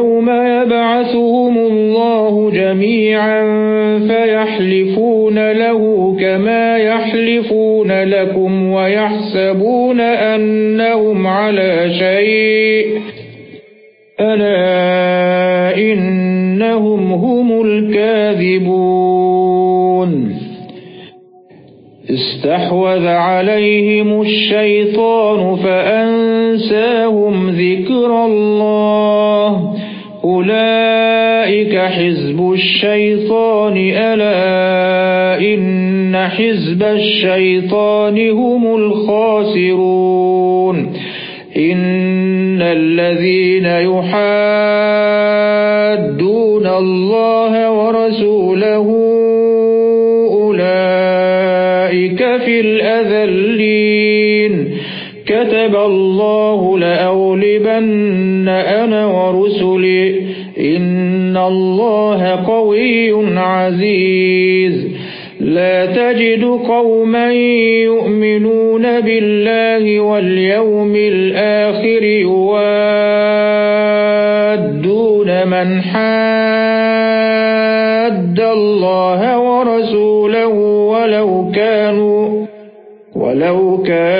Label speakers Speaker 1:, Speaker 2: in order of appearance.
Speaker 1: يَوْمَ يَبْعَثُهُمُ اللَّهُ جَمِيعًا فَيَحْلِفُونَ لَهُ كَمَا يَحْلِفُونَ لَكُمْ وَيَحْسَبُونَ أَنَّهُمْ عَلَى شَيْءٍ. أَلَا إِنَّهُمْ هُمُ الْكَاذِبُونَ. اسْتَحْوَذَ عَلَيْهِمُ الشَّيْطَانُ فَأَنسَاهُمْ ذِكْرَ اللَّهِ. أُولَئِكَ حِزْبُ الشَّيْطَانِ أَلَا إِنَّ حِزْبَ الشَّيْطَانِ هُمُ الْخَاسِرُونَ. إِنَّ الَّذِينَ يُحَادُّونَ اللَّهَ وَرَسُولَهُ أُولَئِكَ فِي الْأَذَلِّينَ. كَتَبَ اللَّهُ لَأَغْلِبَنَّ أَنَا وَرُسُلِي إِنَّ اللَّهَ قَوِيٌّ عَزِيزٌ. لا تجد قوما يؤمنون بالله واليوم الآخر يوادون من حاد الله ورسوله ولو كانوا ولو كانوا